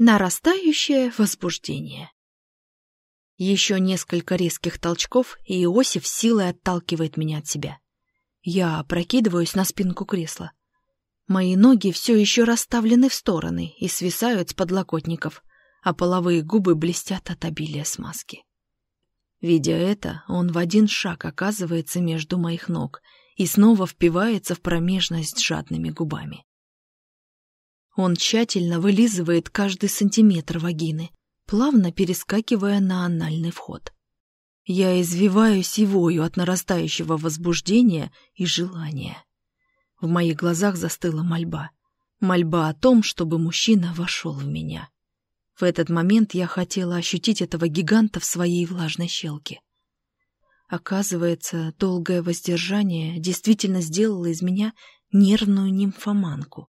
Нарастающее возбуждение. Еще несколько резких толчков, и Иосиф силой отталкивает меня от себя. Я опрокидываюсь на спинку кресла. Мои ноги все еще расставлены в стороны и свисают с подлокотников, а половые губы блестят от обилия смазки. Видя это, он в один шаг оказывается между моих ног и снова впивается в промежность жадными губами. Он тщательно вылизывает каждый сантиметр вагины, плавно перескакивая на анальный вход. Я извиваюсь и вою от нарастающего возбуждения и желания. В моих глазах застыла мольба. Мольба о том, чтобы мужчина вошел в меня. В этот момент я хотела ощутить этого гиганта в своей влажной щелке. Оказывается, долгое воздержание действительно сделало из меня нервную нимфоманку.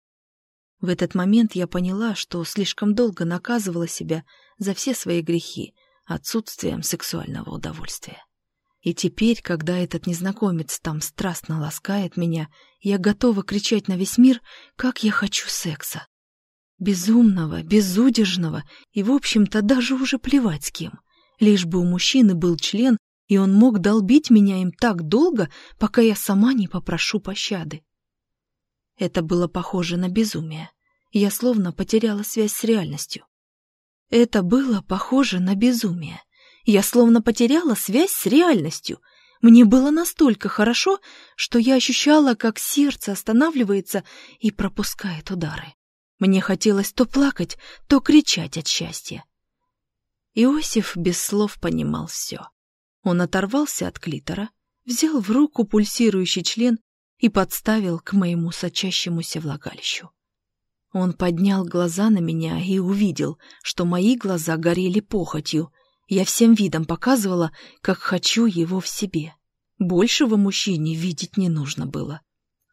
В этот момент я поняла, что слишком долго наказывала себя за все свои грехи отсутствием сексуального удовольствия. И теперь, когда этот незнакомец там страстно ласкает меня, я готова кричать на весь мир, как я хочу секса. Безумного, безудержного и, в общем-то, даже уже плевать с кем. Лишь бы у мужчины был член, и он мог долбить меня им так долго, пока я сама не попрошу пощады. Это было похоже на безумие. Я словно потеряла связь с реальностью. Это было похоже на безумие. Я словно потеряла связь с реальностью. Мне было настолько хорошо, что я ощущала, как сердце останавливается и пропускает удары. Мне хотелось то плакать, то кричать от счастья. Иосиф без слов понимал все. Он оторвался от клитора, взял в руку пульсирующий член и подставил к моему сочащемуся влагалищу. Он поднял глаза на меня и увидел, что мои глаза горели похотью. Я всем видом показывала, как хочу его в себе. Большего мужчине видеть не нужно было.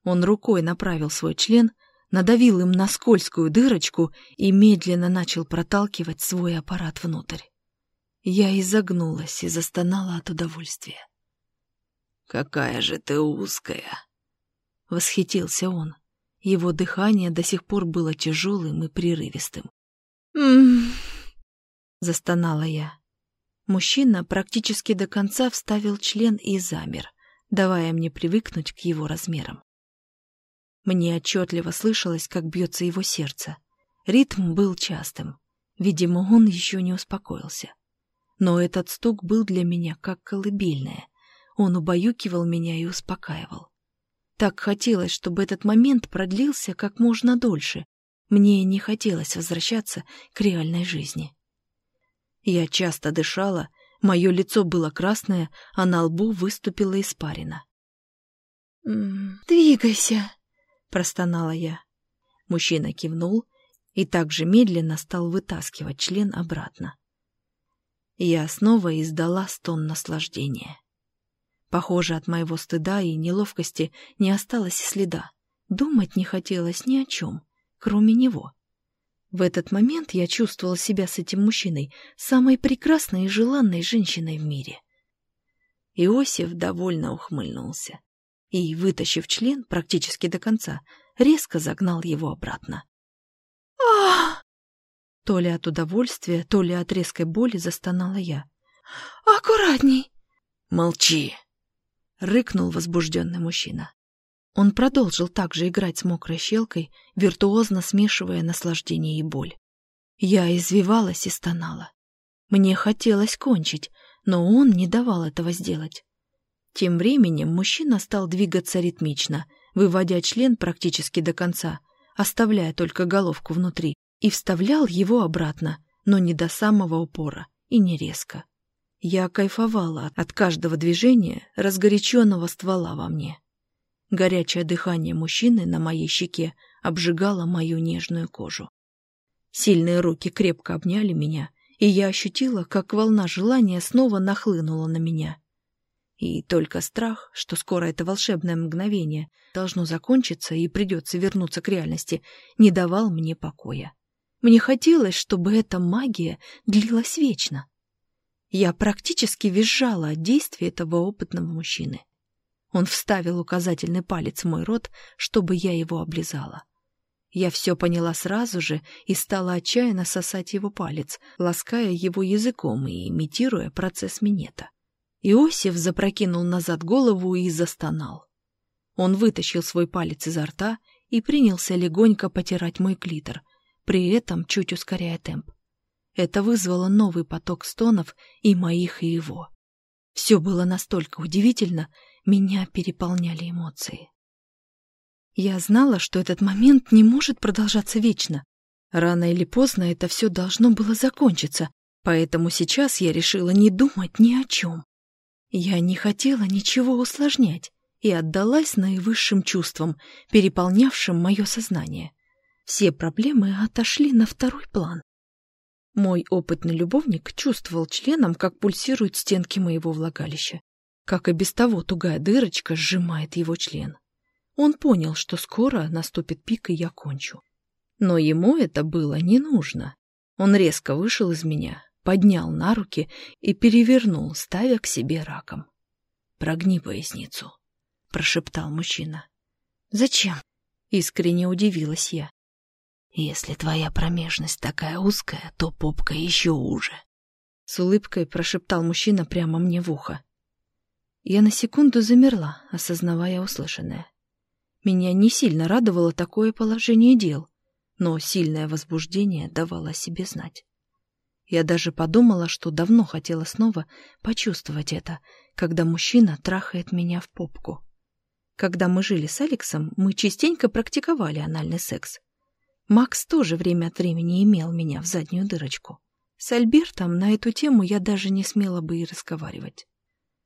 Он рукой направил свой член, надавил им на скользкую дырочку и медленно начал проталкивать свой аппарат внутрь. Я изогнулась и застонала от удовольствия. «Какая же ты узкая!» Восхитился он. Его дыхание до сих пор было тяжелым и прерывистым. «М-м-м», застонала я. Мужчина практически до конца вставил член и замер, давая мне привыкнуть к его размерам. Мне отчетливо слышалось, как бьется его сердце. Ритм был частым. Видимо, он еще не успокоился. Но этот стук был для меня как колыбельное. Он убаюкивал меня и успокаивал. Так хотелось, чтобы этот момент продлился как можно дольше. Мне не хотелось возвращаться к реальной жизни. Я часто дышала, мое лицо было красное, а на лбу выступила испарина. «Двигайся!» — простонала я. Мужчина кивнул и также медленно стал вытаскивать член обратно. Я снова издала стон наслаждения. Похоже, от моего стыда и неловкости не осталось и следа. Думать не хотелось ни о чем, кроме него. В этот момент я чувствовала себя с этим мужчиной самой прекрасной и желанной женщиной в мире. Иосиф довольно ухмыльнулся и, вытащив член практически до конца, резко загнал его обратно. «Ах!» То ли от удовольствия, то ли от резкой боли застонала я. «Аккуратней!» «Молчи!» — рыкнул возбужденный мужчина. Он продолжил также играть с мокрой щелкой, виртуозно смешивая наслаждение и боль. Я извивалась и стонала. Мне хотелось кончить, но он не давал этого сделать. Тем временем мужчина стал двигаться ритмично, выводя член практически до конца, оставляя только головку внутри, и вставлял его обратно, но не до самого упора и не резко. Я кайфовала от каждого движения разгоряченного ствола во мне. Горячее дыхание мужчины на моей щеке обжигало мою нежную кожу. Сильные руки крепко обняли меня, и я ощутила, как волна желания снова нахлынула на меня. И только страх, что скоро это волшебное мгновение должно закончиться и придется вернуться к реальности, не давал мне покоя. Мне хотелось, чтобы эта магия длилась вечно. Я практически визжала от действия этого опытного мужчины. Он вставил указательный палец в мой рот, чтобы я его облизала. Я все поняла сразу же и стала отчаянно сосать его палец, лаская его языком и имитируя процесс минета. Иосиф запрокинул назад голову и застонал. Он вытащил свой палец изо рта и принялся легонько потирать мой клитор, при этом чуть ускоряя темп. Это вызвало новый поток стонов и моих, и его. Все было настолько удивительно, меня переполняли эмоции. Я знала, что этот момент не может продолжаться вечно. Рано или поздно это все должно было закончиться, поэтому сейчас я решила не думать ни о чем. Я не хотела ничего усложнять и отдалась наивысшим чувствам, переполнявшим мое сознание. Все проблемы отошли на второй план. Мой опытный любовник чувствовал членом, как пульсируют стенки моего влагалища, как и без того тугая дырочка сжимает его член. Он понял, что скоро наступит пик, и я кончу. Но ему это было не нужно. Он резко вышел из меня, поднял на руки и перевернул, ставя к себе раком. «Прогни поясницу», — прошептал мужчина. «Зачем?» — искренне удивилась я. «Если твоя промежность такая узкая, то попка еще уже», — с улыбкой прошептал мужчина прямо мне в ухо. Я на секунду замерла, осознавая услышанное. Меня не сильно радовало такое положение дел, но сильное возбуждение давало себе знать. Я даже подумала, что давно хотела снова почувствовать это, когда мужчина трахает меня в попку. Когда мы жили с Алексом, мы частенько практиковали анальный секс. Макс тоже время от времени имел меня в заднюю дырочку. С Альбертом на эту тему я даже не смела бы и разговаривать.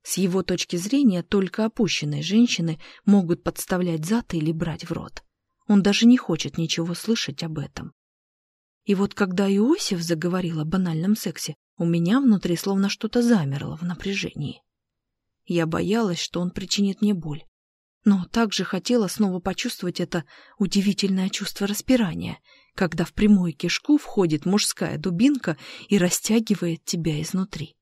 С его точки зрения, только опущенные женщины могут подставлять зад или брать в рот. Он даже не хочет ничего слышать об этом. И вот когда Иосиф заговорил о банальном сексе, у меня внутри словно что-то замерло в напряжении. Я боялась, что он причинит мне боль. Но также хотела снова почувствовать это удивительное чувство распирания, когда в прямую кишку входит мужская дубинка и растягивает тебя изнутри.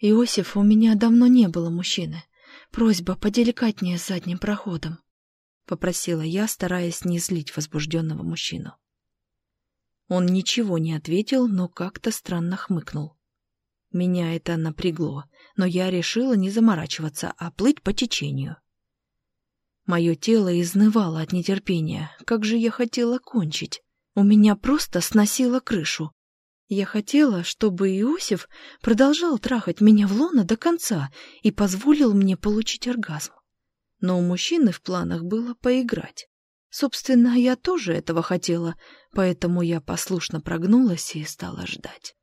«Иосиф, у меня давно не было мужчины. Просьба поделикатнее с задним проходом», — попросила я, стараясь не злить возбужденного мужчину. Он ничего не ответил, но как-то странно хмыкнул. Меня это напрягло, но я решила не заморачиваться, а плыть по течению. Мое тело изнывало от нетерпения. Как же я хотела кончить. У меня просто сносило крышу. Я хотела, чтобы Иосиф продолжал трахать меня в лоно до конца и позволил мне получить оргазм. Но у мужчины в планах было поиграть. Собственно, я тоже этого хотела, поэтому я послушно прогнулась и стала ждать.